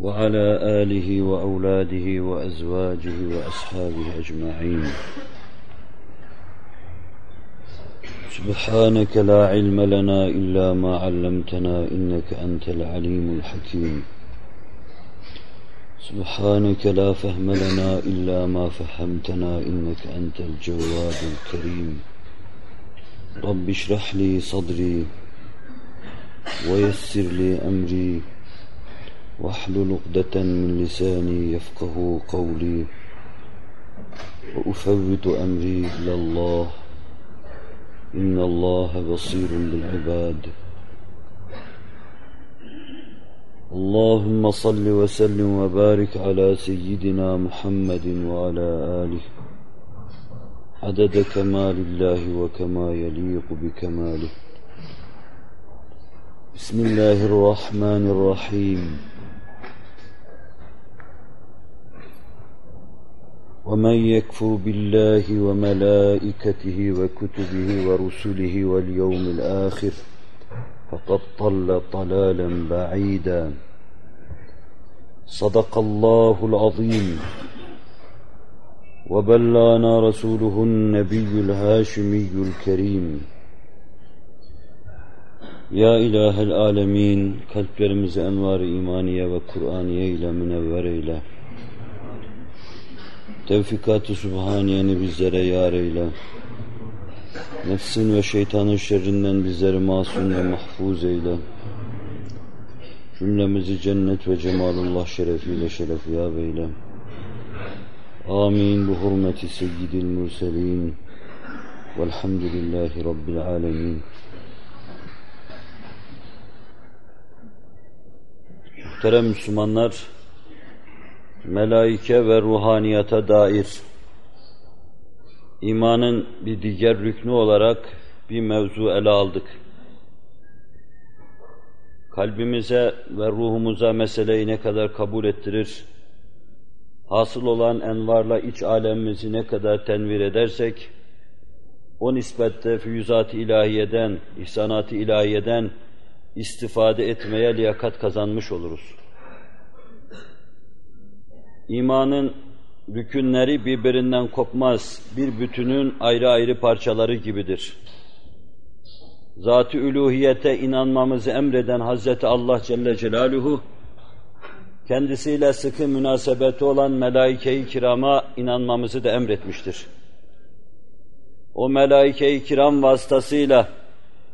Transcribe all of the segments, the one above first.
وعلى آله وأولاده وأزواجه وأصحابه أجمعين. سبحانك لا علم لنا إلا ما علمتنا إنك أنت العليم الحكيم. سبحانك لا فهم لنا إلا ما فهمتنا إنك أنت الجواد الكريم. رب اشرح لي صدري ويسر لي أمري واحلل عقدة من لساني يفقه قولي وأفوت أمري إلى الله. إن الله بصير بالعباد اللهم صل وسلم وبارك على سيدنا محمد وعلى آله. عدد كمال الله وكما يليق بكماله. بسم الله الرحمن الرحيم. ومن يكفر بالله وملائكته وكتبه ورسله واليوم الآخر فقد ضل ضلالا بعيدا صدق الله العظيم وبلغنا رسوله النبي الهاشمي الكريم Ya İlahel Alemin, kalplerimizi envar-ı imaniye ve Kur'aniye ile münevver eyle. Tevfikat-ı Sübhaniyeni bizlere yar eyle. Nefsin ve şeytanın şerrinden bizleri masum ve mahfuz eyle. Cümlemizi cennet ve cemalullah şerefiyle şerefiyab eyle. Amin bu hurmeti seyyidil mürselin. Velhamdülillahi Rabbil alemin. Muhterem Müslümanlar, melaike ve ruhaniyata dair imanın bir diğer rüknü olarak bir mevzu ele aldık. Kalbimize ve ruhumuza meseleyi ne kadar kabul ettirir, hasıl olan envarla iç alemimizi ne kadar tenvir edersek, o nispette füyüzat-ı ilahiyeden, ihsanat-ı ilahiyeden istifade etmeye liyakat kazanmış oluruz. İmanın rükünleri birbirinden kopmaz, bir bütünün ayrı ayrı parçaları gibidir. Zat-ı üluhiyete inanmamızı emreden Hazreti Allah Celle Celaluhu, kendisiyle sıkı münasebeti olan melaike-i kirama inanmamızı da emretmiştir. O melaike-i kiram vasıtasıyla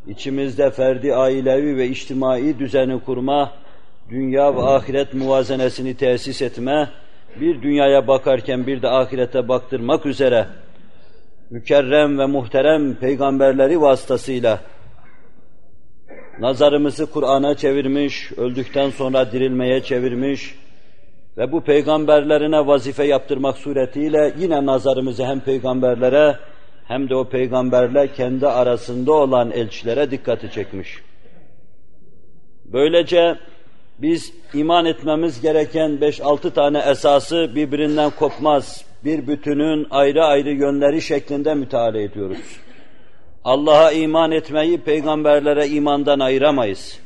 içimizde ferdi ailevi ve içtimai düzeni kurma, dünya ve ahiret muvazenesini tesis etme, bir dünyaya bakarken bir de ahirete baktırmak üzere mükerrem ve muhterem peygamberleri vasıtasıyla nazarımızı Kur'an'a çevirmiş, öldükten sonra dirilmeye çevirmiş ve bu peygamberlerine vazife yaptırmak suretiyle yine nazarımızı hem peygamberlere hem de o peygamberle kendi arasında olan elçilere dikkati çekmiş. Böylece biz iman etmemiz gereken 5-6 tane esası birbirinden kopmaz, bir bütünün ayrı ayrı yönleri şeklinde müteala ediyoruz. Allah'a iman etmeyi peygamberlere imandan ayıramayız.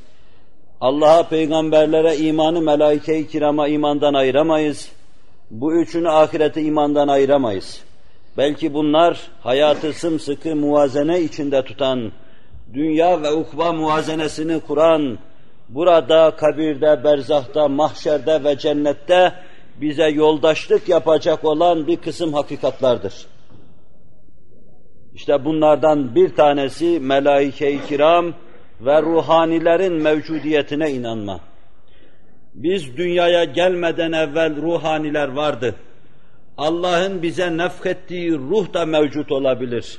Allah'a peygamberlere imanı melaike-i kirama imandan ayıramayız. Bu üçünü ahirete imandan ayıramayız. Belki bunlar hayatı sımsıkı muvazene içinde tutan, dünya ve ukba muvazenesini kuran, burada, kabirde, berzahta, mahşerde ve cennette bize yoldaşlık yapacak olan bir kısım hakikatlardır. İşte bunlardan bir tanesi melaike-i kiram ve ruhanilerin mevcudiyetine inanma. Biz dünyaya gelmeden evvel ruhaniler vardı. Allah'ın bize nefkettiği ruh da mevcut olabilir.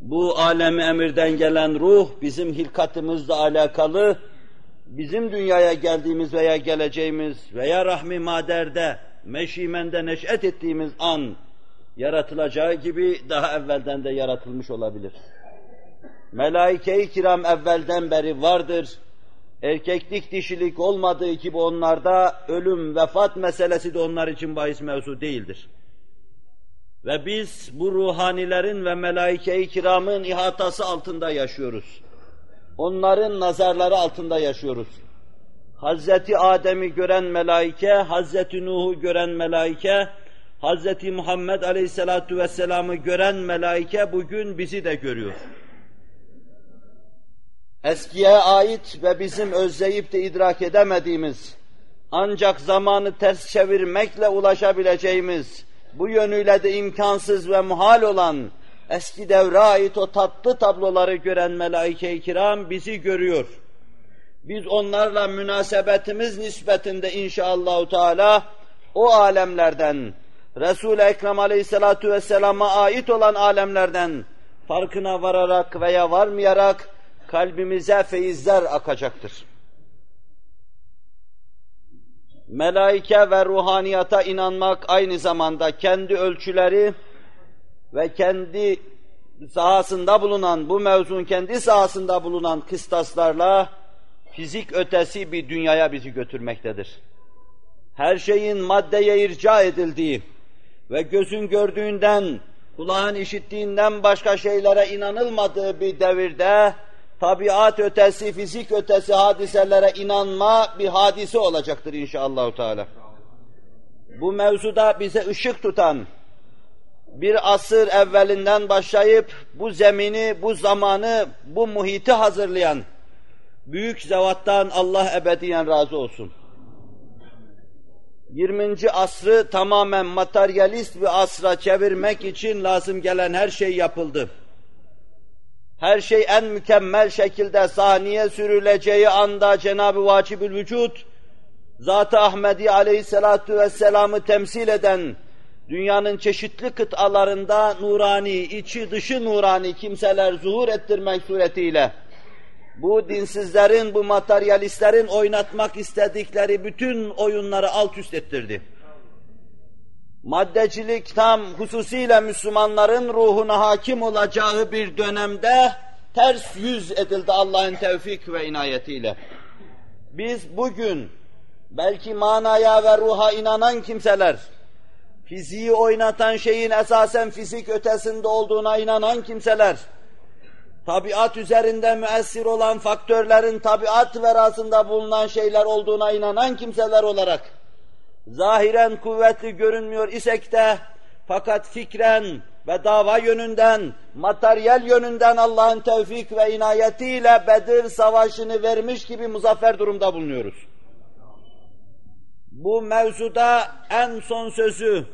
Bu alemi emirden gelen ruh bizim hilkatımızla alakalı, bizim dünyaya geldiğimiz veya geleceğimiz veya rahmi maderde, meşimende neş'et ettiğimiz an Yaratılacağı gibi daha evvelden de yaratılmış olabilir. Melaike-i kiram evvelden beri vardır. Erkeklik dişilik olmadığı gibi onlarda ölüm, vefat meselesi de onlar için bahis mevzu değildir. Ve biz bu ruhanilerin ve melaike-i kiramın ihatası altında yaşıyoruz. Onların nazarları altında yaşıyoruz. Hazreti Adem'i gören melaike, Hazreti Nuh'u gören melaike, Hazreti Muhammed Aleyhisselatu Vesselam'ı gören melaike bugün bizi de görüyor. Eskiye ait ve bizim özleyip de idrak edemediğimiz, ancak zamanı ters çevirmekle ulaşabileceğimiz, bu yönüyle de imkansız ve muhal olan, eski devre ait o tatlı tabloları gören melaike-i kiram bizi görüyor. Biz onlarla münasebetimiz nispetinde inşallahü teala o alemlerden, Resul-i Ekrem aleyhissalatu vesselama ait olan alemlerden farkına vararak veya varmayarak kalbimize feyizler akacaktır. Melaike ve ruhaniyata inanmak aynı zamanda kendi ölçüleri ve kendi sahasında bulunan, bu mevzun kendi sahasında bulunan kıstaslarla fizik ötesi bir dünyaya bizi götürmektedir. Her şeyin maddeye irca edildiği ve gözün gördüğünden, kulağın işittiğinden başka şeylere inanılmadığı bir devirde, tabiat ötesi, fizik ötesi hadiselere inanma bir hadise olacaktır inşallah. Bu mevzuda bize ışık tutan, bir asır evvelinden başlayıp bu zemini, bu zamanı, bu muhiti hazırlayan büyük zevattan Allah ebediyen razı olsun. 20. asrı tamamen materyalist bir asra çevirmek için lazım gelen her şey yapıldı. Her şey en mükemmel şekilde saniye sürüleceği anda Cenab-ı Vacibül Vücut, Zat-ı Ahmedi aleyhissalatu vesselam'ı temsil eden, dünyanın çeşitli kıtalarında nurani, içi dışı nurani kimseler zuhur ettirmek suretiyle, bu dinsizlerin, bu materyalistlerin oynatmak istedikleri bütün oyunları alt üst ettirdi. Maddecilik tam hususiyle Müslümanların ruhuna hakim olacağı bir dönemde ters yüz edildi Allah'ın tevfik ve inayetiyle. Biz bugün belki manaya ve ruha inanan kimseler, fiziği oynatan şeyin esasen fizik ötesinde olduğuna inanan kimseler, tabiat üzerinde müessir olan faktörlerin tabiat verasında bulunan şeyler olduğuna inanan kimseler olarak zahiren kuvvetli görünmüyor isek de fakat fikren ve dava yönünden, materyal yönünden Allah'ın tevfik ve inayetiyle Bedir Savaşı'nı vermiş gibi muzaffer durumda bulunuyoruz. Bu mevzuda en son sözü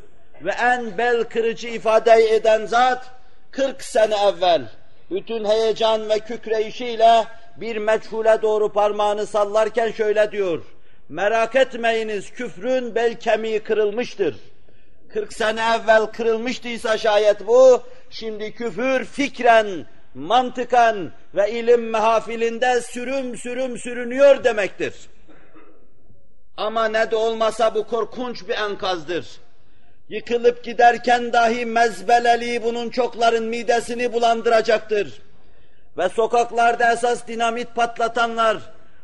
ve en bel kırıcı ifade eden zat 40 sene evvel bütün heyecan ve kükreyişiyle bir meçhule doğru parmağını sallarken şöyle diyor. Merak etmeyiniz küfrün bel kemiği kırılmıştır. 40 sene evvel kırılmıştıysa şayet bu, şimdi küfür fikren, mantıkan ve ilim mehafilinde sürüm sürüm sürünüyor demektir. Ama ne de olmasa bu korkunç bir enkazdır. Yıkılıp giderken dahi mezbeleliği bunun çokların midesini bulandıracaktır. Ve sokaklarda esas dinamit patlatanlar,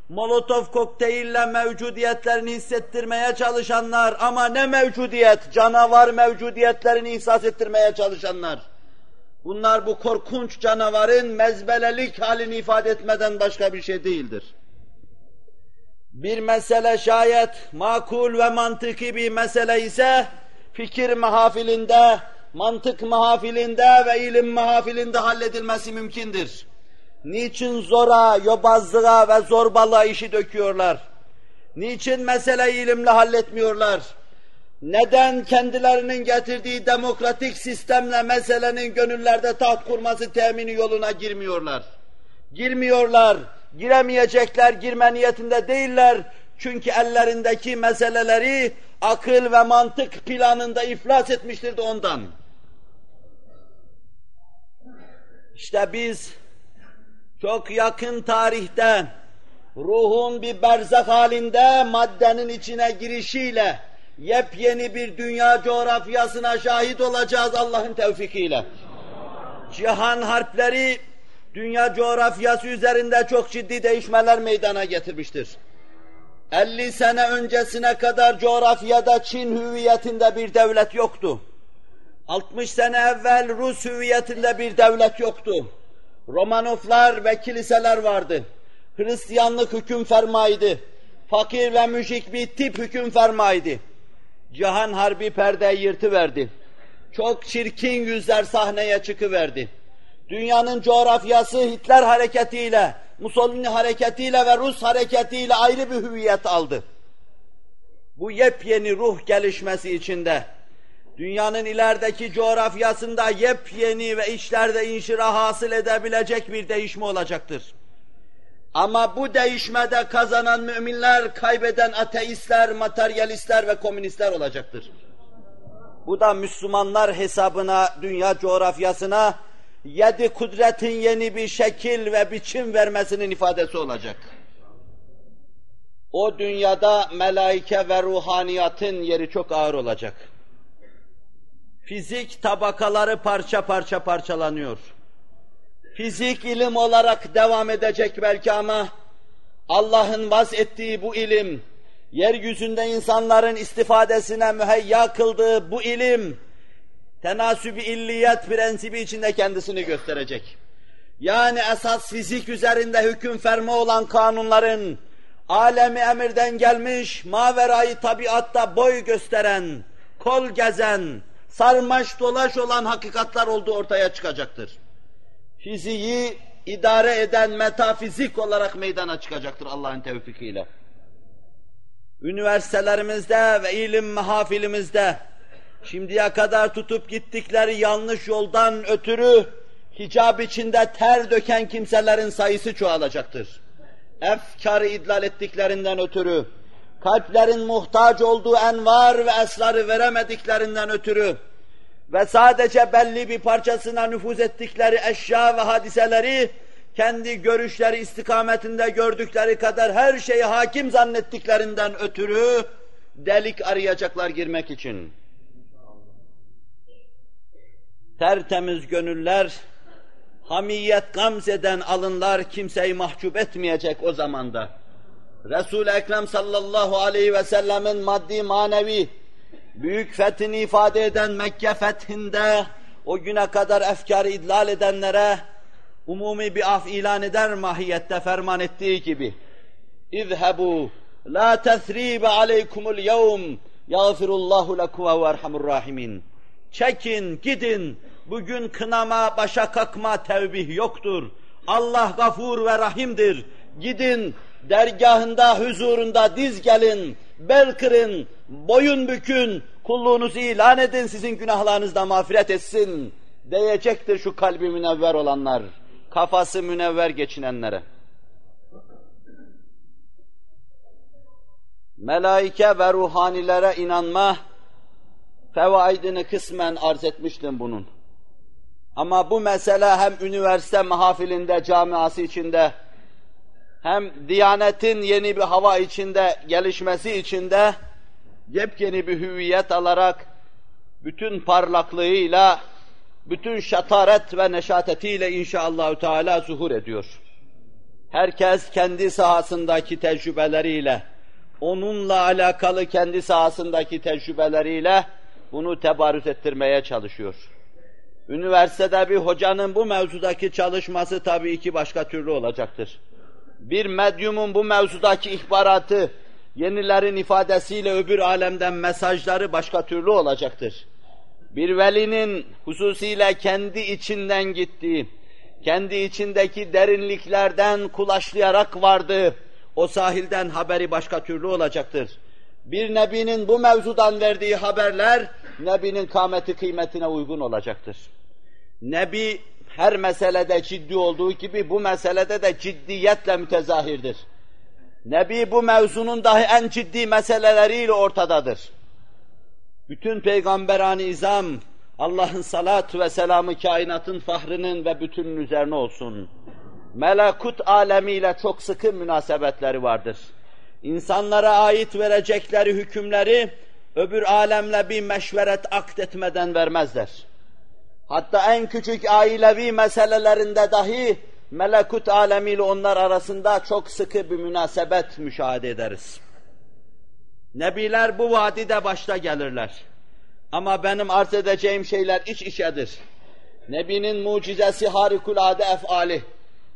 Molotov kokteylle mevcudiyetlerini hissettirmeye çalışanlar ama ne mevcudiyet, canavar mevcudiyetlerini ihsas ettirmeye çalışanlar. Bunlar bu korkunç canavarın mezbelelik halini ifade etmeden başka bir şey değildir. Bir mesele şayet makul ve mantıki bir mesele ise fikir mahafilinde, mantık mahafilinde ve ilim mahafilinde halledilmesi mümkündür. Niçin zora, yobazlığa ve zorbalığa işi döküyorlar? Niçin meseleyi ilimle halletmiyorlar? Neden kendilerinin getirdiği demokratik sistemle meselenin gönüllerde taht kurması temini yoluna girmiyorlar? Girmiyorlar, giremeyecekler, girme niyetinde değiller. Çünkü ellerindeki meseleleri akıl ve mantık planında iflas etmiştir de ondan. İşte biz çok yakın tarihte ruhun bir berzak halinde maddenin içine girişiyle yepyeni bir dünya coğrafyasına şahit olacağız Allah'ın tevfikiyle. Cihan harpleri dünya coğrafyası üzerinde çok ciddi değişmeler meydana getirmiştir. 50 sene öncesine kadar coğrafyada Çin hüviyetinde bir devlet yoktu. 60 sene evvel Rus hüviyetinde bir devlet yoktu. Romanovlar ve kiliseler vardı. Hristiyanlık hüküm fermaydı. Fakir ve müşrik bir tip hüküm fermaydı. Cihan Harbi perdeyi yırtıverdi. Çok çirkin yüzler sahneye çıkıverdi. Dünyanın coğrafyası Hitler hareketiyle, Mussolini hareketiyle ve Rus hareketiyle ayrı bir hüviyet aldı. Bu yepyeni ruh gelişmesi içinde, dünyanın ilerideki coğrafyasında yepyeni ve işlerde inşirah hasıl edebilecek bir değişme olacaktır. Ama bu değişmede kazanan müminler, kaybeden ateistler, materyalistler ve komünistler olacaktır. Bu da Müslümanlar hesabına, dünya coğrafyasına yedi kudretin yeni bir şekil ve biçim vermesinin ifadesi olacak. O dünyada melaike ve ruhaniyatın yeri çok ağır olacak. Fizik tabakaları parça parça parçalanıyor. Fizik ilim olarak devam edecek belki ama Allah'ın vaz ettiği bu ilim, yeryüzünde insanların istifadesine müheyya kıldığı bu ilim, tenasübi illiyet prensibi içinde kendisini gösterecek. Yani esas fizik üzerinde hüküm ferme olan kanunların, alemi emirden gelmiş, maverayı tabiatta boy gösteren, kol gezen, sarmaş dolaş olan hakikatlar olduğu ortaya çıkacaktır. Fiziği idare eden metafizik olarak meydana çıkacaktır Allah'ın tevfikiyle. Üniversitelerimizde ve ilim mahafilimizde şimdiye kadar tutup gittikleri yanlış yoldan ötürü hicab içinde ter döken kimselerin sayısı çoğalacaktır. Efkarı idlal ettiklerinden ötürü, kalplerin muhtaç olduğu envar ve esrarı veremediklerinden ötürü ve sadece belli bir parçasına nüfuz ettikleri eşya ve hadiseleri kendi görüşleri istikametinde gördükleri kadar her şeyi hakim zannettiklerinden ötürü delik arayacaklar girmek için. Tertemiz gönüller, hamiyet gamzeden alınlar kimseyi mahcup etmeyecek o zamanda. Resul-i Ekrem sallallahu aleyhi ve sellemin maddi manevi büyük fethini ifade eden Mekke fethinde o güne kadar efkarı idlal edenlere umumi bir af ilan eder mahiyette ferman ettiği gibi. İzhebu la tesribe aleykumul yevm yağfirullahu lekum ve erhamur rahimin. Çekin, gidin. Bugün kınama, başa kakma, tevbih yoktur. Allah gafur ve rahimdir. Gidin, dergahında, huzurunda diz gelin, bel kırın, boyun bükün, kulluğunuzu ilan edin, sizin günahlarınızda mağfiret etsin diyecektir şu kalbi münevver olanlar, kafası münevver geçinenlere. Melaike ve ruhanilere inanma, fevaidini kısmen arz etmiştim bunun. Ama bu mesele hem üniversite mahafilinde, camiası içinde, hem Diyanet'in yeni bir hava içinde, gelişmesi içinde, yepyeni bir hüviyet alarak, bütün parlaklığıyla, bütün şataret ve neşatetiyle inşallahü teala zuhur ediyor. Herkes kendi sahasındaki tecrübeleriyle, onunla alakalı kendi sahasındaki tecrübeleriyle bunu tebarüz ettirmeye çalışıyor. Üniversitede bir hocanın bu mevzudaki çalışması tabii iki başka türlü olacaktır. Bir medyumun bu mevzudaki ihbaratı, yenilerin ifadesiyle öbür alemden mesajları başka türlü olacaktır. Bir velinin hususiyle kendi içinden gittiği, kendi içindeki derinliklerden kulaçlayarak vardığı, o sahilden haberi başka türlü olacaktır. Bir nebinin bu mevzudan verdiği haberler, nebinin kâmeti kıymetine uygun olacaktır. Nebi her meselede ciddi olduğu gibi bu meselede de ciddiyetle mütezahirdir. Nebi bu mevzunun dahi en ciddi meseleleriyle ortadadır. Bütün peygamberani izam, Allah'ın salat ve selamı kainatın fahrının ve bütünün üzerine olsun. Melekut alemiyle çok sıkı münasebetleri vardır. İnsanlara ait verecekleri hükümleri öbür alemle bir meşveret akt etmeden vermezler. Hatta en küçük ailevi meselelerinde dahi melekut alemiyle onlar arasında çok sıkı bir münasebet müşahede ederiz. Nebiler bu vadide başta gelirler. Ama benim arz edeceğim şeyler iç içedir. Nebinin mucizesi harikulade efali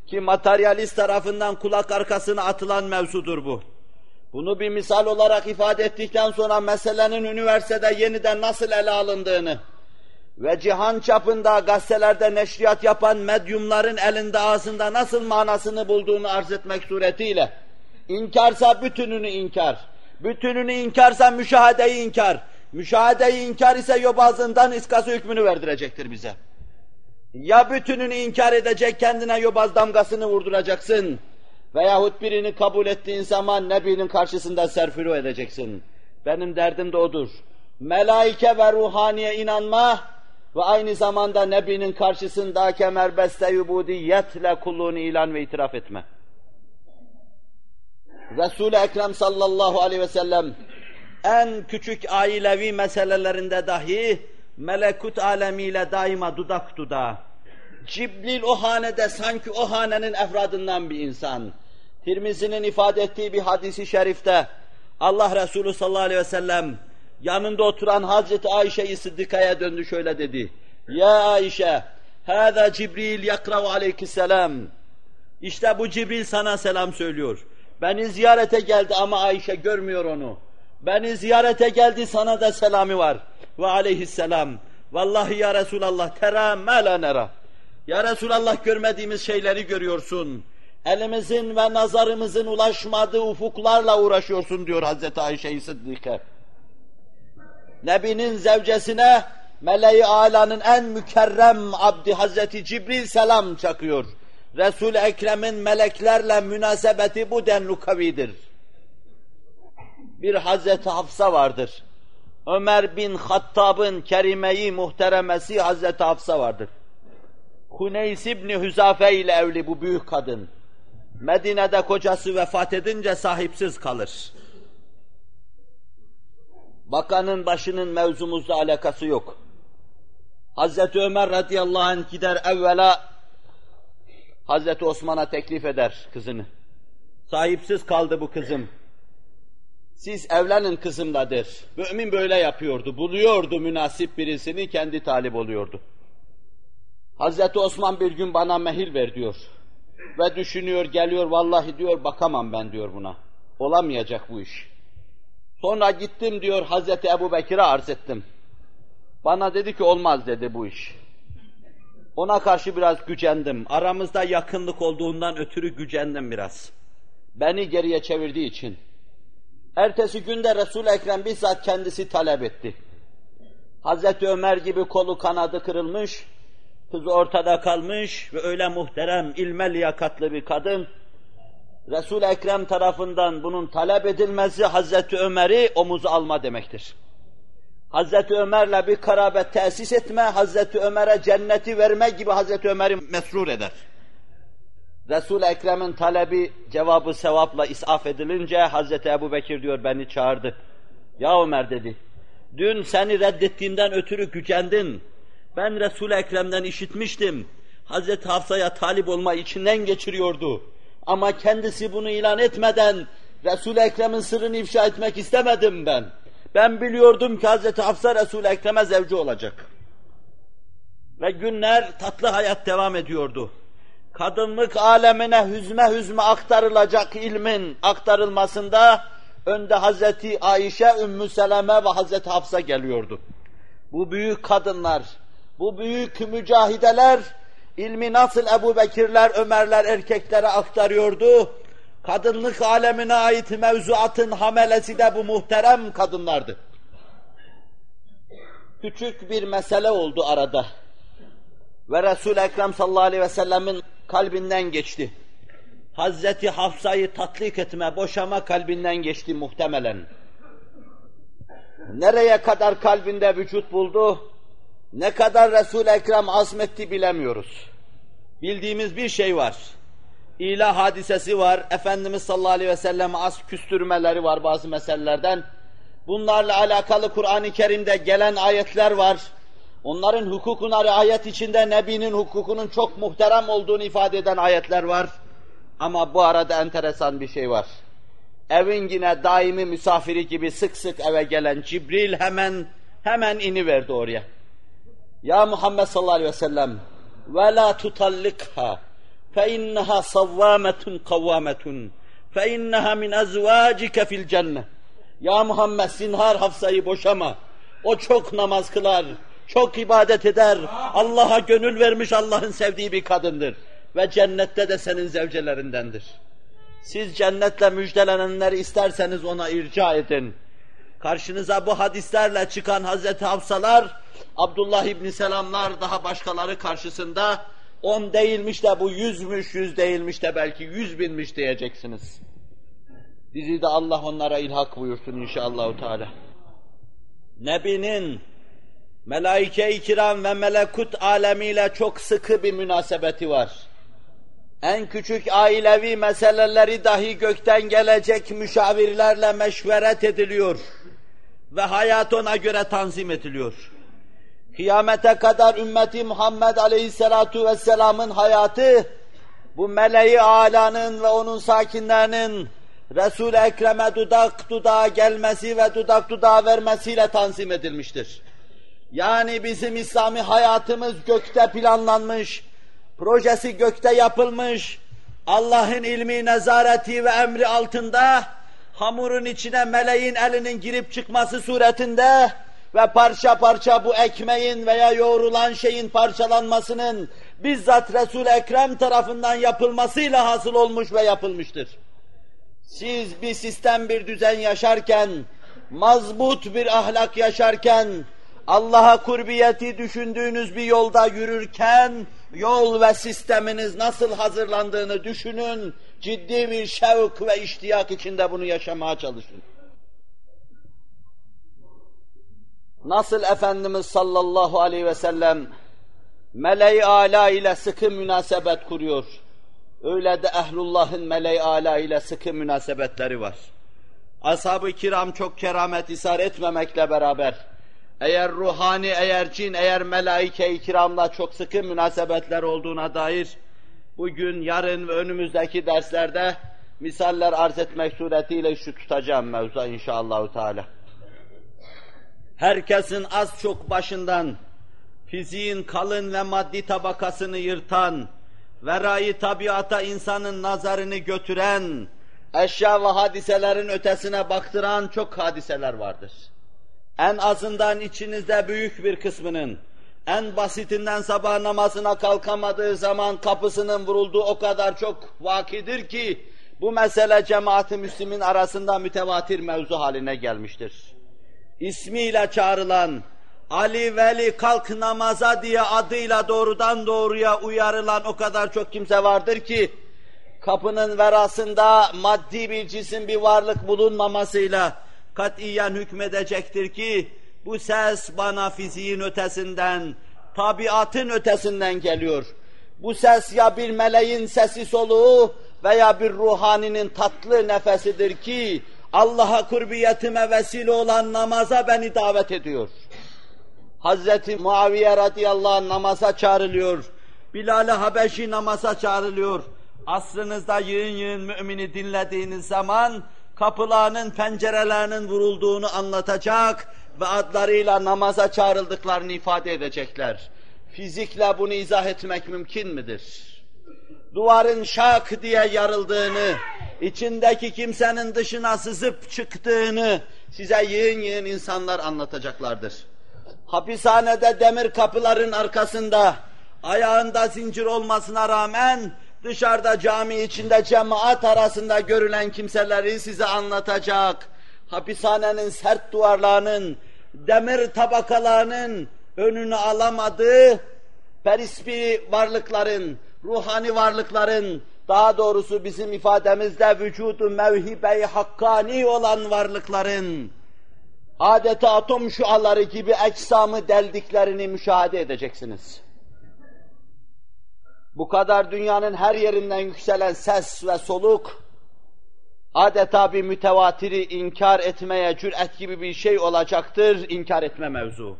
ki materyalist tarafından kulak arkasına atılan mevzudur bu. Bunu bir misal olarak ifade ettikten sonra meselenin üniversitede yeniden nasıl ele alındığını ve cihan çapında gazetelerde neşriyat yapan medyumların elinde ağzında nasıl manasını bulduğunu arz etmek suretiyle inkarsa bütününü inkar, bütününü inkarsa müşahedeyi inkar, müşahedeyi inkar ise yobazından iskası hükmünü verdirecektir bize. Ya bütününü inkar edecek, kendine yobaz damgasını vurduracaksın veyahut birini kabul ettiğin zaman Nebi'nin karşısında serfiru edeceksin. Benim derdim de odur. Melaike ve ruhaniye inanma ve aynı zamanda Nebi'nin karşısında kemerbeste yubudiyetle kulluğunu ilan ve itiraf etme. Resul-i Ekrem sallallahu aleyhi ve sellem en küçük ailevi meselelerinde dahi melekut alemiyle daima dudak dudağa. Cibril o hanede sanki o hanenin efradından bir insan. Tirmizi'nin ifade ettiği bir hadisi şerifte Allah Resulü sallallahu aleyhi ve sellem yanında oturan Hazreti Ayşe'yi Sıddıka'ya döndü şöyle dedi. Ya Ayşe, hâzâ Cibril yakrav aleyhisselam. İşte bu Cibril sana selam söylüyor. Beni ziyarete geldi ama Ayşe görmüyor onu. Beni ziyarete geldi sana da selamı var. Ve aleyhisselam. Vallahi ya Resulallah tera ma la nera. Ya Resulallah görmediğimiz şeyleri görüyorsun. Elimizin ve nazarımızın ulaşmadığı ufuklarla uğraşıyorsun diyor Hazreti Ayşe-i Sıddike. Nebinin zevcesine meleği alanın en mükerrem abdi Hazreti Cibril selam çakıyor. Resul-i Ekrem'in meleklerle münasebeti bu denli kavidir. Bir Hazreti Hafsa vardır. Ömer bin Hattab'ın kerimeyi muhteremesi Hazreti Hafsa vardır. Huneys İbni Hüzafe ile evli bu büyük kadın. Medine'de kocası vefat edince sahipsiz kalır. Bakanın başının mevzumuzla alakası yok. Hazreti Ömer radıyallahu anh gider evvela Hazreti Osman'a teklif eder kızını. Sahipsiz kaldı bu kızım. Siz evlenin kızımla der. Mümin böyle yapıyordu. Buluyordu münasip birisini, kendi talip oluyordu. Hazreti Osman bir gün bana mehil ver diyor. Ve düşünüyor, geliyor, vallahi diyor, bakamam ben diyor buna. Olamayacak bu iş. Sonra gittim diyor Hazreti Ebu Bekir'e arz ettim. Bana dedi ki olmaz dedi bu iş. Ona karşı biraz gücendim. Aramızda yakınlık olduğundan ötürü gücendim biraz. Beni geriye çevirdiği için. Ertesi günde Resul-i Ekrem bizzat kendisi talep etti. Hazreti Ömer gibi kolu kanadı kırılmış, kız ortada kalmış ve öyle muhterem, ilme liyakatlı bir kadın, Resul-i Ekrem tarafından bunun talep edilmesi Hazreti Ömer'i omuz alma demektir. Hazreti Ömer'le bir karabet tesis etme, Hazreti Ömer'e cenneti verme gibi Hazreti Ömer'i mesrur eder. Resul-i Ekrem'in talebi cevabı sevapla isaf edilince Hazreti Ebu Bekir diyor beni çağırdı. Ya Ömer dedi, dün seni reddettiğimden ötürü gücendin. Ben Resul-i Ekrem'den işitmiştim. Hazreti Hafsa'ya talip olma içinden geçiriyordu. Ama kendisi bunu ilan etmeden Resul-i Ekrem'in sırrını ifşa etmek istemedim ben. Ben biliyordum ki Hazreti Hafsa Resul-i Ekrem'e zevci olacak. Ve günler tatlı hayat devam ediyordu. Kadınlık alemine hüzme hüzme aktarılacak ilmin aktarılmasında önde Hazreti Ayşe, Ümmü Seleme ve Hazreti Hafsa geliyordu. Bu büyük kadınlar, bu büyük mücahideler ilmi nasıl Ebu Bekirler, Ömerler erkeklere aktarıyordu, kadınlık alemine ait mevzuatın hamelesi de bu muhterem kadınlardı. Küçük bir mesele oldu arada. Ve Resul-i Ekrem sallallahu aleyhi ve sellemin kalbinden geçti. Hazreti Hafsa'yı tatlik etme, boşama kalbinden geçti muhtemelen. Nereye kadar kalbinde vücut buldu, ne kadar Resul-i Ekrem azmetti bilemiyoruz. Bildiğimiz bir şey var. İlah hadisesi var, Efendimiz sallallahu aleyhi ve sellem az küstürmeleri var bazı meselelerden. Bunlarla alakalı Kur'an-ı Kerim'de gelen ayetler var. Onların hukukuna riayet içinde Nebi'nin hukukunun çok muhterem olduğunu ifade eden ayetler var. Ama bu arada enteresan bir şey var. Evin yine daimi misafiri gibi sık sık eve gelen Cibril hemen hemen ini verdi oraya. Ya Muhammed sallallahu aleyhi ve sellem ve la tutallikha fe innaha savvametun kavvametun fe innaha min azvacike fil cennet. Ya Muhammed sinhar Hafsa'yı boşama. O çok namaz kılar, çok ibadet eder. Allah'a gönül vermiş Allah'ın sevdiği bir kadındır. Ve cennette de senin zevcelerindendir. Siz cennetle müjdelenenleri isterseniz ona irca edin. Karşınıza bu hadislerle çıkan Hazreti Hafsalar, Abdullah İbni Selamlar daha başkaları karşısında on değilmiş de bu yüzmüş, yüz değilmiş de belki yüz binmiş diyeceksiniz. Bizi de Allah onlara ilhak buyursun inşallah. Teala. Nebinin melaike-i kiram ve melekut alemiyle çok sıkı bir münasebeti var. En küçük ailevi meseleleri dahi gökten gelecek müşavirlerle meşveret ediliyor ve hayat ona göre tanzim ediliyor. Kıyamete kadar ümmeti Muhammed Aleyhisselatu Vesselam'ın hayatı bu meleği alanın ve onun sakinlerinin Resul-i Ekrem'e dudak dudağa gelmesi ve dudak dudağa vermesiyle tanzim edilmiştir. Yani bizim İslami hayatımız gökte planlanmış, projesi gökte yapılmış, Allah'ın ilmi, nezareti ve emri altında hamurun içine meleğin elinin girip çıkması suretinde ve parça parça bu ekmeğin veya yoğrulan şeyin parçalanmasının bizzat Resul-i Ekrem tarafından yapılmasıyla hasıl olmuş ve yapılmıştır. Siz bir sistem, bir düzen yaşarken, mazbut bir ahlak yaşarken, Allah'a kurbiyeti düşündüğünüz bir yolda yürürken, yol ve sisteminiz nasıl hazırlandığını düşünün, ciddi bir şevk ve iştiyak içinde bunu yaşamaya çalışın. Nasıl Efendimiz sallallahu aleyhi ve sellem meleği ala ile sıkı münasebet kuruyor. Öyle de ehlullahın meleği ala ile sıkı münasebetleri var. Ashab-ı kiram çok keramet isar etmemekle beraber, eğer ruhani, eğer cin, eğer melaike-i kiramla çok sıkı münasebetler olduğuna dair, bugün, yarın ve önümüzdeki derslerde misaller arz etmek suretiyle şu tutacağım mevzu inşallah. Teala. Herkesin az çok başından, fiziğin kalın ve maddi tabakasını yırtan, verayı tabiata insanın nazarını götüren, eşya ve hadiselerin ötesine baktıran çok hadiseler vardır. En azından içinizde büyük bir kısmının, en basitinden sabah namazına kalkamadığı zaman kapısının vurulduğu o kadar çok vakidir ki, bu mesele cemaat-i Müslümin arasında mütevatir mevzu haline gelmiştir. İsmiyle çağrılan, Ali Veli kalk namaza diye adıyla doğrudan doğruya uyarılan o kadar çok kimse vardır ki, kapının verasında maddi bir cisim bir varlık bulunmamasıyla katiyen hükmedecektir ki, bu ses bana fiziğin ötesinden, tabiatın ötesinden geliyor. Bu ses ya bir meleğin sesi soluğu veya bir ruhaninin tatlı nefesidir ki, Allah'a kurbiyetime vesile olan namaza beni davet ediyor. Hazreti Muaviye radıyallahu anh namaza çağrılıyor. Bilal-i Habeşi namaza çağrılıyor. Asrınızda yığın yığın mümini dinlediğiniz zaman kapılarının, pencerelerinin vurulduğunu anlatacak ve adlarıyla namaza çağrıldıklarını ifade edecekler. Fizikle bunu izah etmek mümkün midir? Duvarın şak diye yarıldığını, içindeki kimsenin dışına sızıp çıktığını size yığın yığın insanlar anlatacaklardır hapishanede demir kapıların arkasında, ayağında zincir olmasına rağmen dışarıda cami içinde cemaat arasında görülen kimseleri size anlatacak. Hapishanenin sert duvarlarının, demir tabakalarının önünü alamadığı perispi varlıkların, ruhani varlıkların, daha doğrusu bizim ifademizde vücudu mevhibe-i hakkani olan varlıkların, adeta atom şuaları gibi eksamı deldiklerini müşahede edeceksiniz. Bu kadar dünyanın her yerinden yükselen ses ve soluk, adeta bir mütevatiri inkar etmeye cüret gibi bir şey olacaktır, inkar etme mevzu.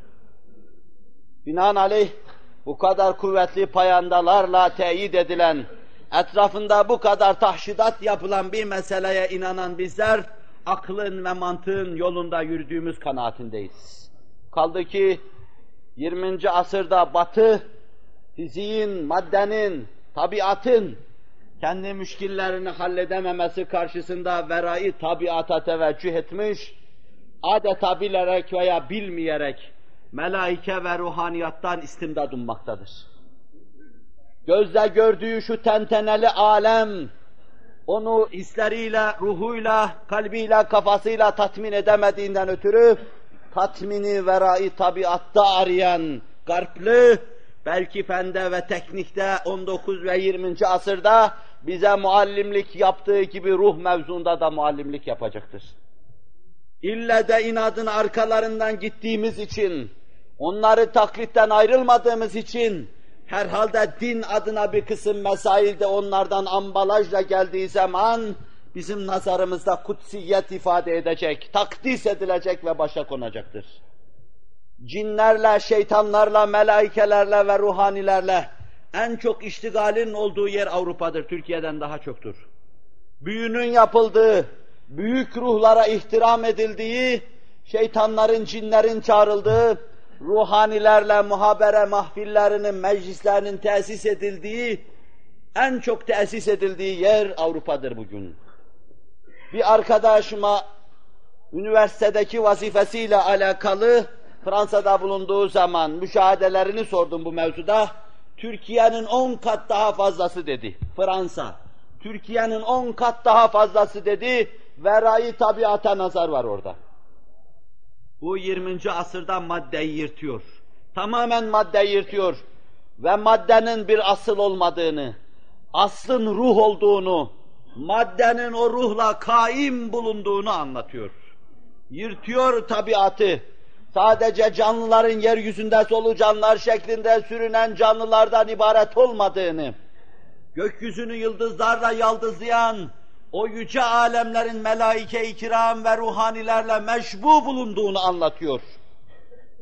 Binaenaleyh bu kadar kuvvetli payandalarla teyit edilen, etrafında bu kadar tahşidat yapılan bir meseleye inanan bizler, aklın ve mantığın yolunda yürüdüğümüz kanaatindeyiz. Kaldı ki 20. asırda batı, fiziğin, maddenin, tabiatın kendi müşkillerini halledememesi karşısında verai tabiata teveccüh etmiş, adeta bilerek veya bilmeyerek melaike ve ruhaniyattan istimdad ummaktadır. Gözle gördüğü şu tenteneli alem, onu hisleriyle, ruhuyla, kalbiyle, kafasıyla tatmin edemediğinden ötürü, tatmini verai tabiatta arayan garplı, belki fende ve teknikte 19 ve 20. asırda bize muallimlik yaptığı gibi ruh mevzunda da muallimlik yapacaktır. İlle de inadın arkalarından gittiğimiz için, onları taklitten ayrılmadığımız için, herhalde din adına bir kısım mesailde onlardan ambalajla geldiği zaman, bizim nazarımızda kutsiyet ifade edecek, takdis edilecek ve başa konacaktır. Cinlerle, şeytanlarla, melaikelerle ve ruhanilerle en çok iştigalin olduğu yer Avrupa'dır, Türkiye'den daha çoktur. Büyünün yapıldığı, büyük ruhlara ihtiram edildiği, şeytanların, cinlerin çağrıldığı, ruhanilerle muhabere mahfillerinin, meclislerinin tesis edildiği, en çok tesis edildiği yer Avrupa'dır bugün. Bir arkadaşıma üniversitedeki vazifesiyle alakalı Fransa'da bulunduğu zaman müşahedelerini sordum bu mevzuda. Türkiye'nin on kat daha fazlası dedi. Fransa. Türkiye'nin on kat daha fazlası dedi. Verayı tabiata nazar var orada. Bu 20. asırda maddeyi yırtıyor. Tamamen maddeyi yırtıyor. Ve maddenin bir asıl olmadığını, aslın ruh olduğunu, maddenin o ruhla kaim bulunduğunu anlatıyor. Yırtıyor tabiatı. Sadece canlıların yeryüzünde solucanlar şeklinde sürünen canlılardan ibaret olmadığını, gökyüzünü yıldızlarla yaldızlayan, o yüce alemlerin melaike-i kiram ve ruhanilerle meşbu bulunduğunu anlatıyor.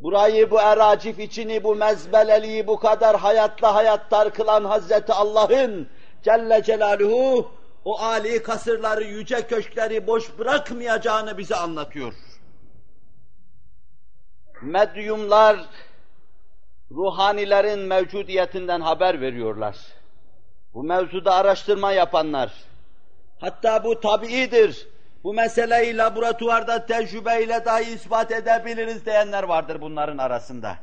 Burayı, bu eracif içini, bu mezbeleliği bu kadar hayatla hayattar kılan Hazreti Allah'ın Celle Celaluhu, o âli kasırları, yüce köşkleri boş bırakmayacağını bize anlatıyor. Medyumlar, ruhanilerin mevcudiyetinden haber veriyorlar. Bu mevzuda araştırma yapanlar, hatta bu tabiidir, bu meseleyi laboratuvarda tecrübeyle dahi ispat edebiliriz diyenler vardır bunların arasında.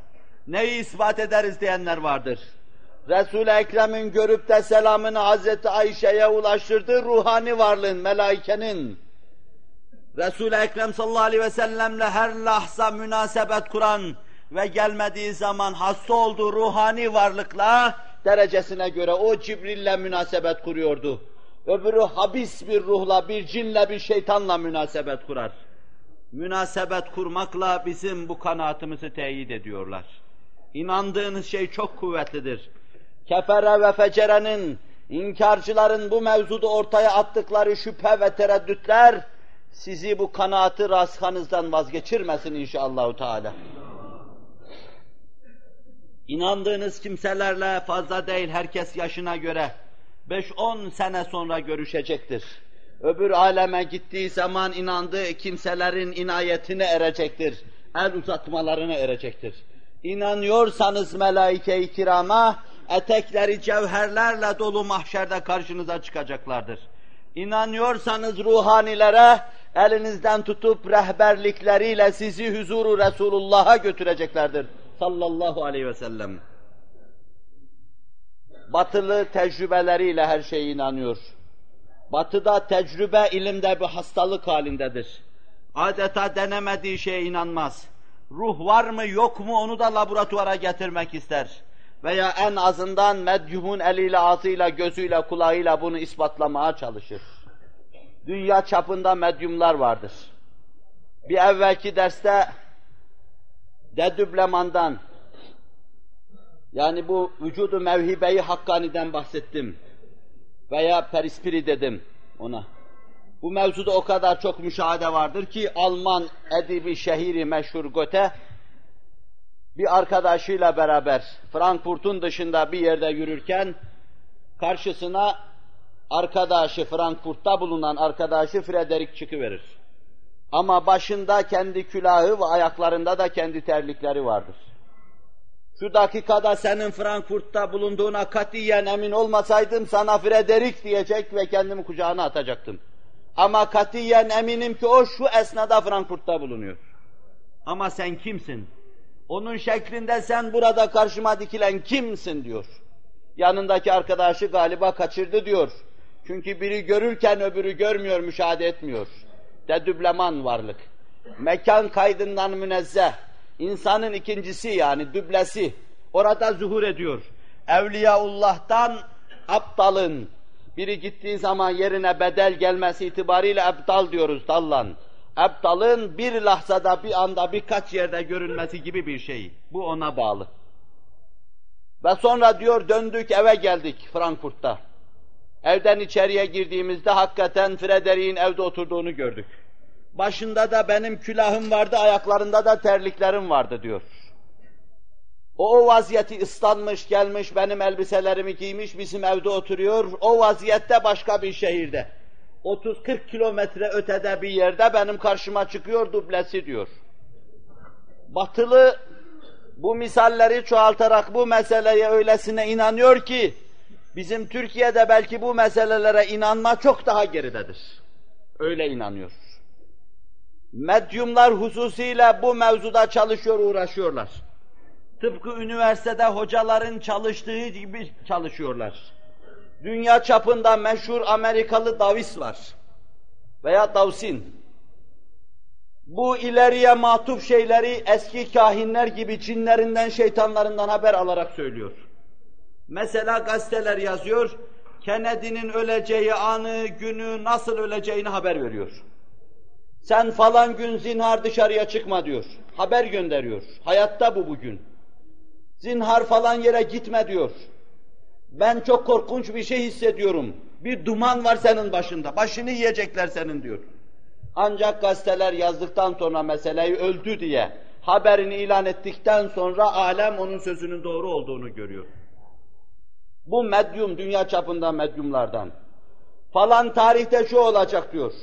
Neyi ispat ederiz diyenler vardır. Resul-i Ekrem'in görüp de selamını Hazreti Ayşe'ye ulaştırdığı ruhani varlığın, melaikenin, Resul-i Ekrem sallallahu aleyhi ve sellemle her lahza münasebet kuran ve gelmediği zaman hasta olduğu ruhani varlıkla derecesine göre o Cibril'le münasebet kuruyordu. Öbürü habis bir ruhla, bir cinle, bir şeytanla münasebet kurar. Münasebet kurmakla bizim bu kanaatimizi teyit ediyorlar. İnandığınız şey çok kuvvetlidir. Kefere ve fecerenin, inkarcıların bu mevzuda ortaya attıkları şüphe ve tereddütler, sizi bu kanaatı raskanızdan vazgeçirmesin inşallahü teala. İnandığınız kimselerle fazla değil herkes yaşına göre 5-10 sene sonra görüşecektir. Öbür aleme gittiği zaman inandığı kimselerin inayetine erecektir. El uzatmalarına erecektir. İnanıyorsanız melaike-i kirama etekleri cevherlerle dolu mahşerde karşınıza çıkacaklardır. İnanıyorsanız ruhanilere elinizden tutup rehberlikleriyle sizi huzuru Resulullah'a götüreceklerdir. Sallallahu aleyhi ve sellem. Batılı tecrübeleriyle her şeye inanıyor. Batıda tecrübe ilimde bir hastalık halindedir. Adeta denemediği şeye inanmaz. Ruh var mı yok mu onu da laboratuvara getirmek ister. Veya en azından medyumun eliyle, ağzıyla, gözüyle, kulağıyla bunu ispatlamaya çalışır dünya çapında medyumlar vardır. Bir evvelki derste dedüblemandan, yani bu vücudu mevhibeyi hakkaniden bahsettim. Veya perispiri dedim ona. Bu mevzuda o kadar çok müşahede vardır ki Alman edibi şehiri meşhur Goethe bir arkadaşıyla beraber Frankfurt'un dışında bir yerde yürürken karşısına arkadaşı Frankfurt'ta bulunan arkadaşı Frederick çıkıverir. Ama başında kendi külahı ve ayaklarında da kendi terlikleri vardır. Şu dakikada senin Frankfurt'ta bulunduğuna katiyen emin olmasaydım sana Frederick diyecek ve kendimi kucağına atacaktım. Ama katiyen eminim ki o şu esnada Frankfurt'ta bulunuyor. Ama sen kimsin? Onun şeklinde sen burada karşıma dikilen kimsin diyor. Yanındaki arkadaşı galiba kaçırdı diyor. Çünkü biri görürken öbürü görmüyor, müşahede etmiyor. Dedübleman varlık. Mekan kaydından münezzeh. İnsanın ikincisi yani düblesi. Orada zuhur ediyor. Evliyaullah'tan aptalın, biri gittiği zaman yerine bedel gelmesi itibariyle ebdal diyoruz dallan. Ebdalın bir lahzada, bir anda, birkaç yerde görünmesi gibi bir şey. Bu ona bağlı. Ve sonra diyor döndük eve geldik Frankfurt'ta. Evden içeriye girdiğimizde hakikaten Frederick'in evde oturduğunu gördük. Başında da benim külahım vardı, ayaklarında da terliklerim vardı diyor. O, o vaziyeti ıslanmış gelmiş, benim elbiselerimi giymiş, bizim evde oturuyor. O vaziyette başka bir şehirde. 30-40 kilometre ötede bir yerde benim karşıma çıkıyor dublesi diyor. Batılı bu misalleri çoğaltarak bu meseleye öylesine inanıyor ki, bizim Türkiye'de belki bu meselelere inanma çok daha geridedir. Öyle inanıyor. Medyumlar hususiyle bu mevzuda çalışıyor, uğraşıyorlar. Tıpkı üniversitede hocaların çalıştığı gibi çalışıyorlar. Dünya çapında meşhur Amerikalı Davis var. Veya Dawson. Bu ileriye matuf şeyleri eski kahinler gibi cinlerinden, şeytanlarından haber alarak söylüyor. Mesela gazeteler yazıyor, Kennedy'nin öleceği anı, günü, nasıl öleceğini haber veriyor. Sen falan gün zinhar dışarıya çıkma diyor. Haber gönderiyor. Hayatta bu bugün. Zinhar falan yere gitme diyor. Ben çok korkunç bir şey hissediyorum. Bir duman var senin başında. Başını yiyecekler senin diyor. Ancak gazeteler yazdıktan sonra meseleyi öldü diye haberini ilan ettikten sonra alem onun sözünün doğru olduğunu görüyor. Bu medyum, dünya çapında medyumlardan. Falan tarihte şu olacak diyor.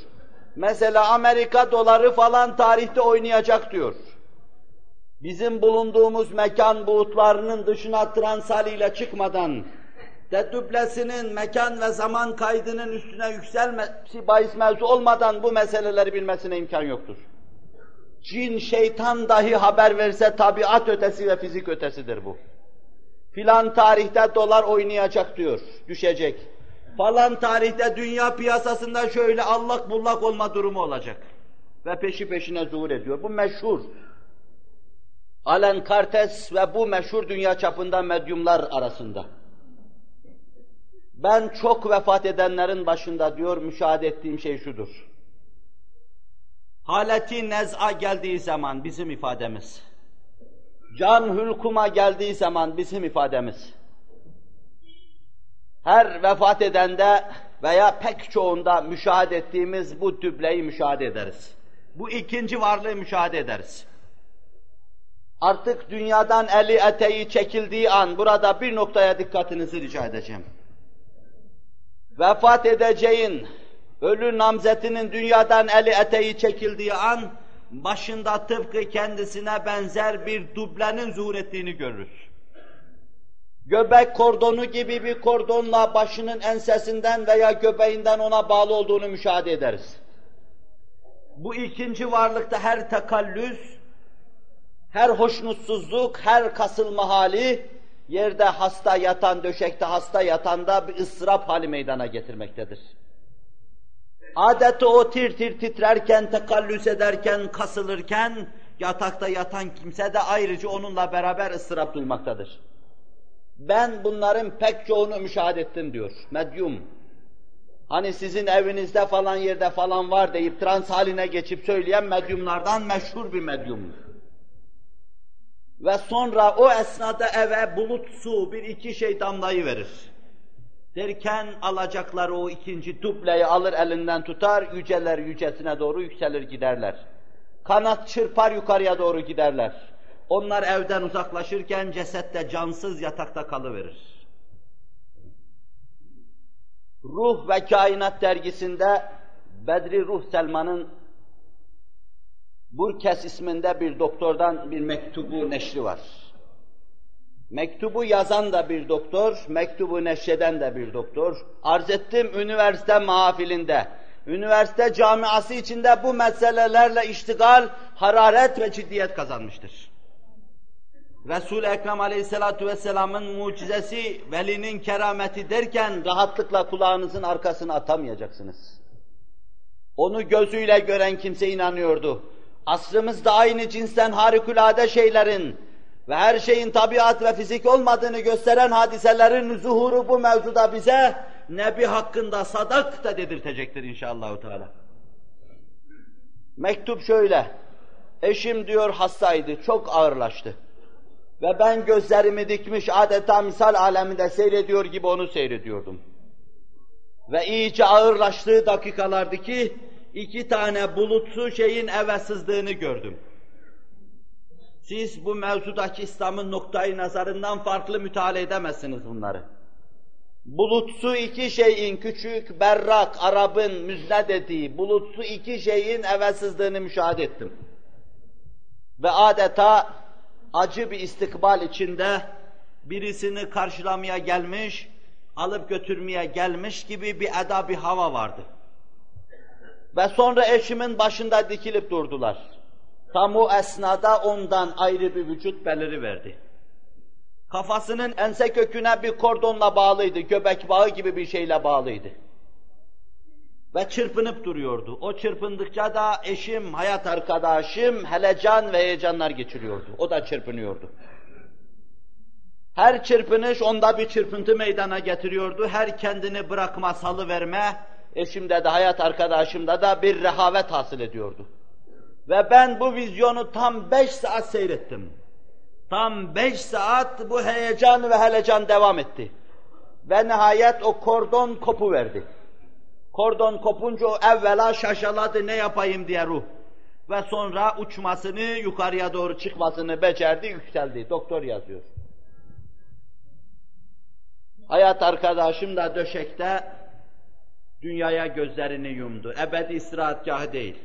Mesela Amerika doları falan tarihte oynayacak diyor. Bizim bulunduğumuz mekan buğutlarının dışına transaliyle çıkmadan, dedüblesinin mekan ve zaman kaydının üstüne yükselmesi bahis mevzu olmadan bu meseleleri bilmesine imkan yoktur. Cin, şeytan dahi haber verse tabiat ötesi ve fizik ötesidir bu. Filan tarihte dolar oynayacak diyor, düşecek. Falan tarihte dünya piyasasında şöyle allak bullak olma durumu olacak. Ve peşi peşine zuhur ediyor. Bu meşhur. Alen Cartes ve bu meşhur dünya çapında medyumlar arasında. Ben çok vefat edenlerin başında diyor müşahede ettiğim şey şudur. Haleti nez'a geldiği zaman bizim ifademiz. Can hülkuma geldiği zaman bizim ifademiz. Her vefat edende veya pek çoğunda müşahede ettiğimiz bu dübleyi müşahede ederiz. Bu ikinci varlığı müşahede ederiz. Artık dünyadan eli eteği çekildiği an burada bir noktaya dikkatinizi rica edeceğim. Vefat edeceğin, ölü namzetinin dünyadan eli eteği çekildiği an, başında tıpkı kendisine benzer bir dublenin zuhur ettiğini görürüz. Göbek kordonu gibi bir kordonla başının ensesinden veya göbeğinden ona bağlı olduğunu müşahede ederiz. Bu ikinci varlıkta her tekallüs, her hoşnutsuzluk, her kasılma hali, yerde hasta yatan, döşekte hasta yatanda bir ıstırap hali meydana getirmektedir. Adeti o tir tir titrerken, tekallüs ederken, kasılırken, yatakta yatan kimse de ayrıca onunla beraber ıstırap duymaktadır. Ben bunların pek çoğunu müşahede ettim diyor, medyum. Hani sizin evinizde falan yerde falan var deyip trans haline geçip söyleyen medyumlardan meşhur bir medyum. Ve sonra o esnada eve bulut su bir iki şey damlayı verir. Derken alacakları o ikinci dubleyi alır elinden tutar, yüceler yücesine doğru yükselir giderler. Kanat çırpar yukarıya doğru giderler. Onlar evden uzaklaşırken ceset de cansız yatakta kalıverir. Ruh ve Kainat dergisinde Bedri Ruh Selman'ın Burkes isminde bir doktordan bir mektubu neşri var. Mektubu yazan da bir doktor, mektubu neşreden de bir doktor. Arz ettim üniversite mahafilinde, üniversite camiası içinde bu meselelerle iştigal, hararet ve ciddiyet kazanmıştır. Resul-i Ekrem Aleyhisselatü Vesselam'ın mucizesi, velinin kerameti derken rahatlıkla kulağınızın arkasını atamayacaksınız. Onu gözüyle gören kimse inanıyordu. Asrımızda aynı cinsten harikulade şeylerin ve her şeyin tabiat ve fizik olmadığını gösteren hadiselerin zuhuru bu mevzuda bize Nebi hakkında sadak da dedirtecektir inşallah. Teala. Mektup şöyle, eşim diyor hastaydı, çok ağırlaştı. Ve ben gözlerimi dikmiş adeta misal aleminde seyrediyor gibi onu seyrediyordum. Ve iyice ağırlaştığı dakikalardı ki iki tane bulutsu şeyin eve sızdığını gördüm. Siz bu mevzudaki İslam'ın noktayı nazarından farklı müteala edemezsiniz bunları. Bulutsu iki şeyin küçük, berrak, Arap'ın müzne dediği bulutsu iki şeyin eve sızdığını müşahede ettim. Ve adeta acı bir istikbal içinde birisini karşılamaya gelmiş, alıp götürmeye gelmiş gibi bir eda, bir hava vardı. Ve sonra eşimin başında dikilip durdular. Tam o esnada ondan ayrı bir vücut beliri verdi. Kafasının ense köküne bir kordonla bağlıydı, göbek bağı gibi bir şeyle bağlıydı. Ve çırpınıp duruyordu. O çırpındıkça da eşim, hayat arkadaşım helecan ve heyecanlar geçiriyordu. O da çırpınıyordu. Her çırpınış onda bir çırpıntı meydana getiriyordu. Her kendini bırakma, salıverme, eşimde de hayat arkadaşımda da bir rehavet hasıl ediyordu. Ve ben bu vizyonu tam beş saat seyrettim. Tam beş saat bu heyecan ve helecan devam etti. Ve nihayet o kordon kopu verdi. Kordon kopunca o evvela şaşaladı ne yapayım diye ruh. Ve sonra uçmasını, yukarıya doğru çıkmasını becerdi, yükseldi. Doktor yazıyor. Hayat arkadaşım da döşekte dünyaya gözlerini yumdu. Ebedi istirahatgahı değil.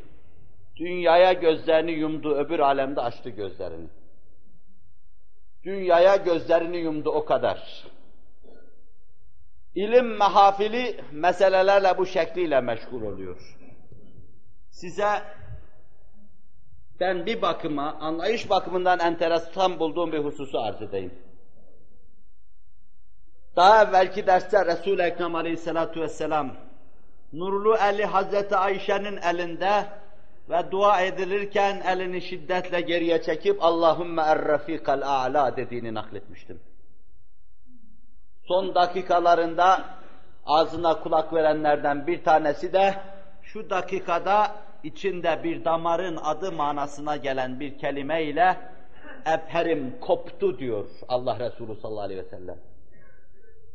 Dünyaya gözlerini yumdu, öbür alemde açtı gözlerini. Dünyaya gözlerini yumdu o kadar. İlim mehafili meselelerle bu şekliyle meşgul oluyor. Size ben bir bakıma, anlayış bakımından enteresan bulduğum bir hususu arz edeyim. Daha evvelki derste Resul-i Ekrem aleyhissalatu vesselam nurlu eli Hazreti Ayşe'nin elinde ve dua edilirken elini şiddetle geriye çekip Allahümme er-rafikal a'la dediğini nakletmiştim. Son dakikalarında ağzına kulak verenlerden bir tanesi de şu dakikada içinde bir damarın adı manasına gelen bir kelime ile eperim koptu diyor Allah Resulü sallallahu aleyhi ve sellem.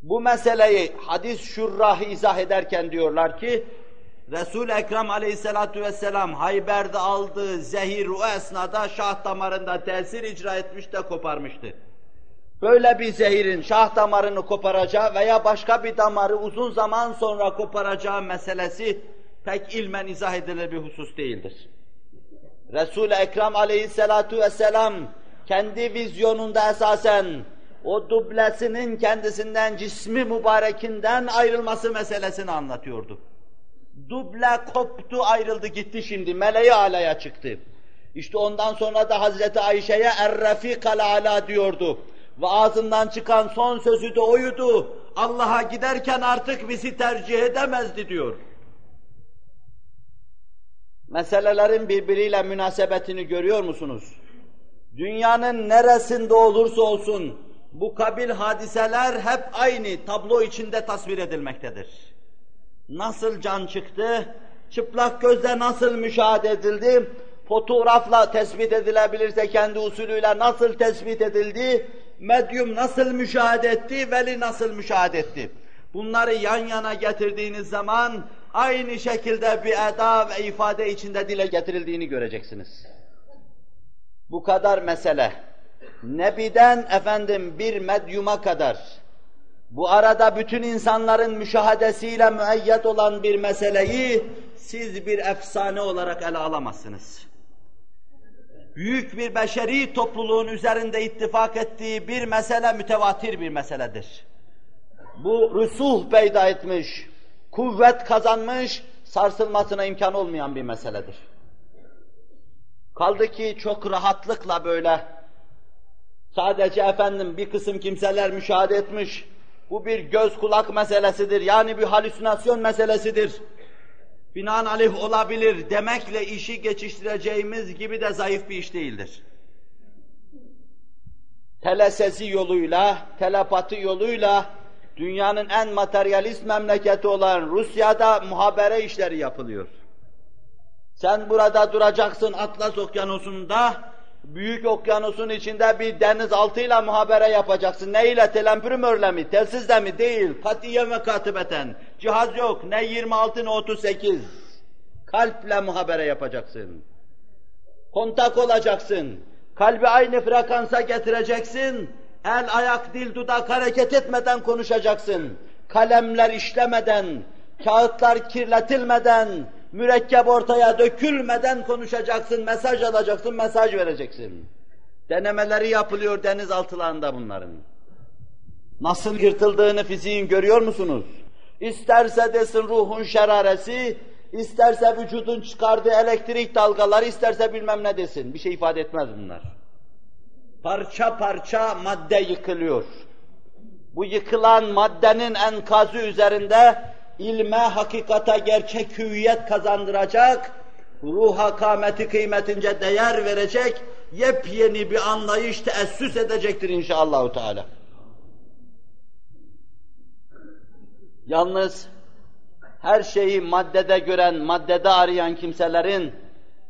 Bu meseleyi hadis şurrahı izah ederken diyorlar ki Resul Ekrem Aleyhissalatu vesselam Hayber'de aldığı zehir o esnada şah damarında tesir icra etmiş de koparmıştı. Böyle bir zehirin şah damarını koparacağı veya başka bir damarı uzun zaman sonra koparacağı meselesi pek ilmen izah edilir bir husus değildir. Resul-i Ekrem aleyhissalatu vesselam kendi vizyonunda esasen o dublesinin kendisinden cismi mübarekinden ayrılması meselesini anlatıyordu. Duble koptu ayrıldı gitti şimdi meleği alaya çıktı. İşte ondan sonra da Hazreti Ayşe'ye er-refikal ala diyordu. Ve ağzından çıkan son sözü de oydu. Allah'a giderken artık bizi tercih edemezdi diyor. Meselelerin birbiriyle münasebetini görüyor musunuz? Dünyanın neresinde olursa olsun bu kabil hadiseler hep aynı tablo içinde tasvir edilmektedir. Nasıl can çıktı, çıplak gözle nasıl müşahede edildi, fotoğrafla tespit edilebilirse kendi usulüyle nasıl tespit edildi, medyum nasıl müşahede etti, veli nasıl müşahede etti. Bunları yan yana getirdiğiniz zaman aynı şekilde bir eda ve ifade içinde dile getirildiğini göreceksiniz. Bu kadar mesele. Nebiden efendim bir medyuma kadar bu arada bütün insanların müşahadesiyle müeyyet olan bir meseleyi siz bir efsane olarak ele alamazsınız. Büyük bir beşeri topluluğun üzerinde ittifak ettiği bir mesele mütevatir bir meseledir. Bu rüsuh peyda etmiş, kuvvet kazanmış, sarsılmasına imkan olmayan bir meseledir. Kaldı ki çok rahatlıkla böyle sadece efendim bir kısım kimseler müşahede etmiş, bu bir göz kulak meselesidir. Yani bir halüsinasyon meselesidir. Binaenaleyh olabilir demekle işi geçiştireceğimiz gibi de zayıf bir iş değildir. Telesezi yoluyla, telepati yoluyla dünyanın en materyalist memleketi olan Rusya'da muhabere işleri yapılıyor. Sen burada duracaksın Atlas Okyanusu'nda, büyük okyanusun içinde bir denizaltıyla muhabere yapacaksın. Ne ile? Telempürmörle mi? Telsizle mi? Değil. Katiyen ve katibeten. Cihaz yok. Ne 26 ne 38. Kalple muhabere yapacaksın. Kontak olacaksın. Kalbi aynı frekansa getireceksin. El, ayak, dil, dudak hareket etmeden konuşacaksın. Kalemler işlemeden, kağıtlar kirletilmeden, mürekkep ortaya dökülmeden konuşacaksın, mesaj alacaksın, mesaj vereceksin. Denemeleri yapılıyor denizaltılarında bunların. Nasıl yırtıldığını fiziğin görüyor musunuz? İsterse desin ruhun şeraresi, isterse vücudun çıkardığı elektrik dalgaları, isterse bilmem ne desin. Bir şey ifade etmez bunlar. Parça parça madde yıkılıyor. Bu yıkılan maddenin enkazı üzerinde ilme, hakikata gerçek hüviyet kazandıracak, ruha kâmeti kıymetince değer verecek, yepyeni bir anlayış teessüs edecektir inşallahü teala. Yalnız her şeyi maddede gören, maddede arayan kimselerin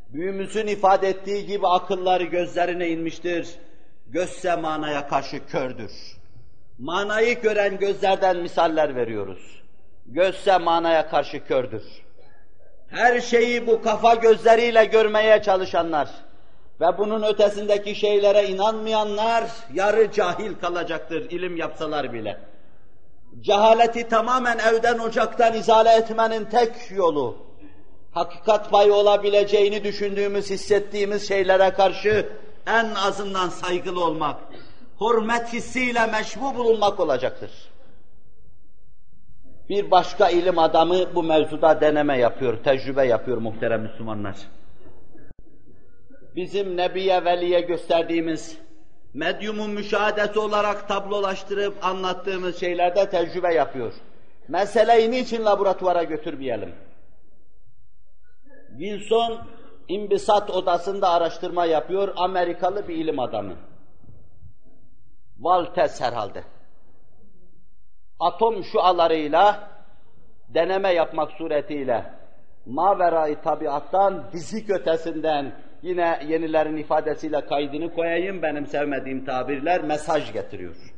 büyümüzün ifade ettiği gibi akılları gözlerine inmiştir. Gözse manaya karşı kördür. Manayı gören gözlerden misaller veriyoruz. Gözse manaya karşı kördür. Her şeyi bu kafa gözleriyle görmeye çalışanlar ve bunun ötesindeki şeylere inanmayanlar yarı cahil kalacaktır ilim yapsalar bile. Cehaleti tamamen evden ocaktan izale etmenin tek yolu, hakikat payı olabileceğini düşündüğümüz, hissettiğimiz şeylere karşı en azından saygılı olmak, hürmet hissiyle meşbu bulunmak olacaktır. Bir başka ilim adamı bu mevzuda deneme yapıyor, tecrübe yapıyor muhterem Müslümanlar. Bizim Nebiye Veli'ye gösterdiğimiz, medyumun müşahadesi olarak tablolaştırıp anlattığımız şeylerde tecrübe yapıyor. Meseleyi niçin laboratuvara götürmeyelim? Wilson, imbisat odasında araştırma yapıyor, Amerikalı bir ilim adamı. Walters herhalde atom şualarıyla deneme yapmak suretiyle maverayı tabiattan, fizik ötesinden yine yenilerin ifadesiyle kaydını koyayım benim sevmediğim tabirler mesaj getiriyor.